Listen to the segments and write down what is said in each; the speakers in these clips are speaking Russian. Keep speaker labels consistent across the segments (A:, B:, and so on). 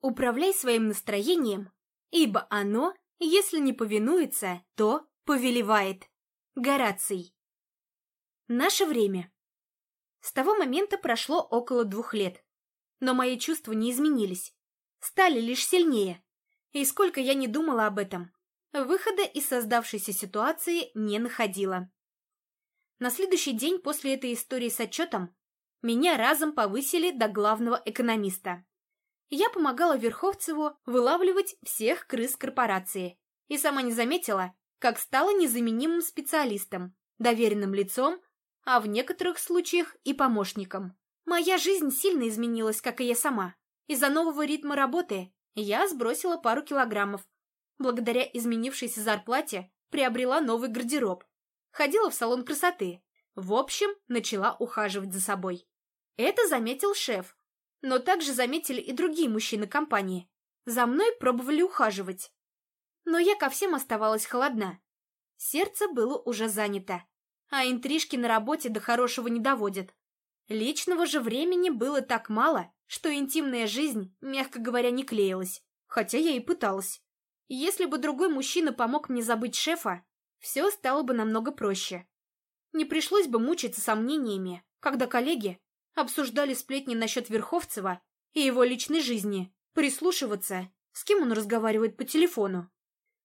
A: Управляй своим настроением, ибо оно, если не повинуется, то повелевает. Гораций. Наше время. С того момента прошло около двух лет. Но мои чувства не изменились. Стали лишь сильнее. И сколько я не думала об этом, выхода из создавшейся ситуации не находила. На следующий день после этой истории с отчетом меня разом повысили до главного экономиста. Я помогала Верховцеву вылавливать всех крыс корпорации и сама не заметила, как стала незаменимым специалистом, доверенным лицом, а в некоторых случаях и помощником. Моя жизнь сильно изменилась, как и я сама. Из-за нового ритма работы я сбросила пару килограммов. Благодаря изменившейся зарплате приобрела новый гардероб. Ходила в салон красоты. В общем, начала ухаживать за собой. Это заметил шеф. Но также заметили и другие мужчины компании. За мной пробовали ухаживать. Но я ко всем оставалась холодна. Сердце было уже занято. А интрижки на работе до хорошего не доводят. Личного же времени было так мало, что интимная жизнь, мягко говоря, не клеилась. Хотя я и пыталась. Если бы другой мужчина помог мне забыть шефа, все стало бы намного проще. Не пришлось бы мучиться сомнениями, когда коллеги обсуждали сплетни насчет Верховцева и его личной жизни, прислушиваться, с кем он разговаривает по телефону.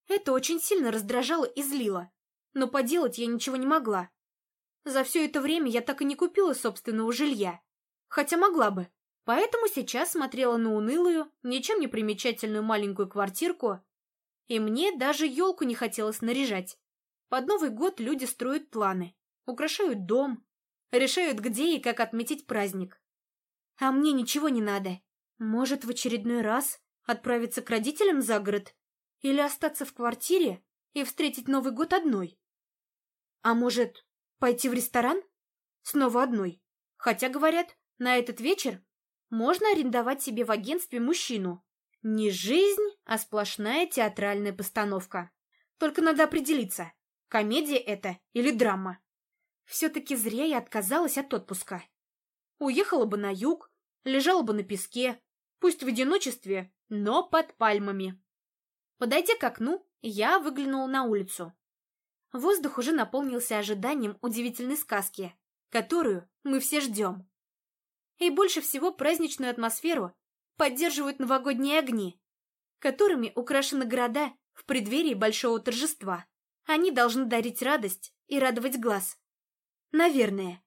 A: Это очень сильно раздражало и злило, но поделать я ничего не могла. За все это время я так и не купила собственного жилья, хотя могла бы. Поэтому сейчас смотрела на унылую, ничем не примечательную маленькую квартирку, и мне даже елку не хотелось наряжать. Под Новый год люди строят планы, украшают дом, решают, где и как отметить праздник. А мне ничего не надо. Может, в очередной раз отправиться к родителям за город? Или остаться в квартире и встретить Новый год одной? А может, пойти в ресторан? Снова одной. Хотя, говорят, на этот вечер можно арендовать себе в агентстве мужчину. Не жизнь, а сплошная театральная постановка. Только надо определиться, комедия это или драма. Все-таки зря я отказалась от отпуска. Уехала бы на юг, лежала бы на песке, пусть в одиночестве, но под пальмами. Подойдя к окну, я выглянула на улицу. Воздух уже наполнился ожиданием удивительной сказки, которую мы все ждем. И больше всего праздничную атмосферу поддерживают новогодние огни, которыми украшены города в преддверии большого торжества. Они должны дарить радость и радовать глаз. Наверное.